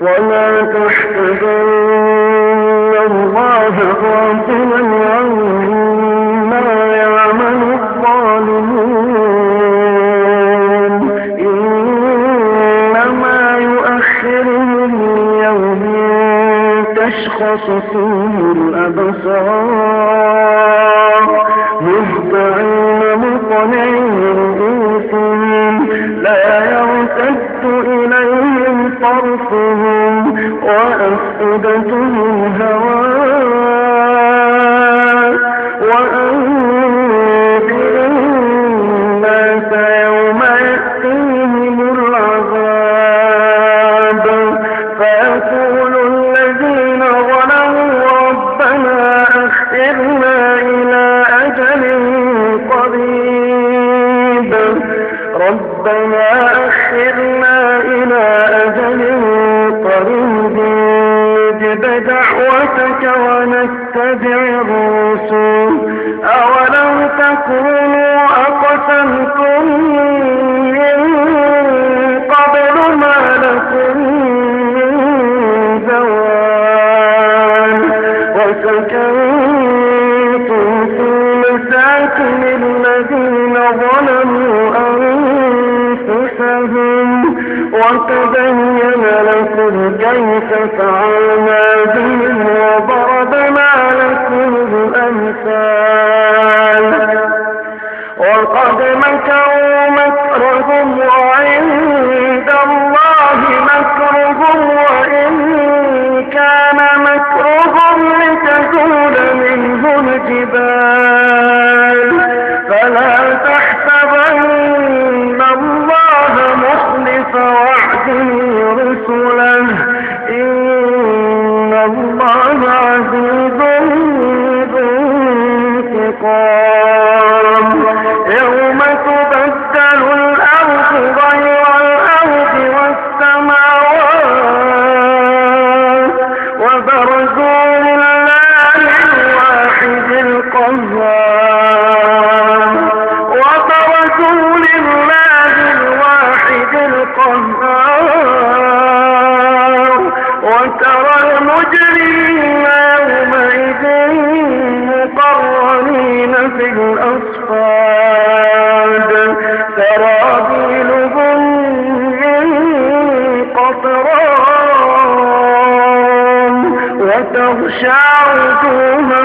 ولا تحسبن الله غافلا عما يعمل الظالمون إنما يؤخرهم ليوم تشخص فيه الأبصار مهطعين مقنعين رؤوسهم لا يرتد إليهم طرفهم وأفئدتهم هواء الناس يوم يأتيهم العذاب. فيقول الذين ظلموا ربنا إلى أجل قريب. ربنا أخرنا ونتبع الرسل أولم تكونوا أقسمتم من قبل ما لكم من زوال؟ وسكنتم في مساكن الذين ظلموا أنفسهم. وتبين لكم كيف فعلنا بهم وضربنا الجبال. فلا تحسبن الله مخلف وعده رسله. إن الله عزيز ذو انتقام. الأصفاد سرابيلهم من قطران وتغشى وجوههم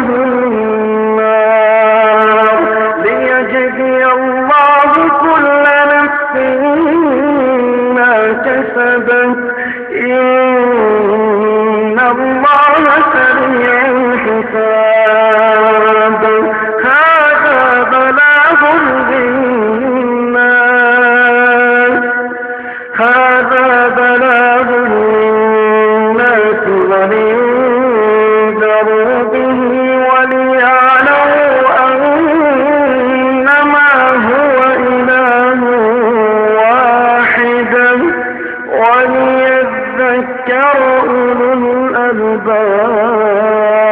أولو الألباب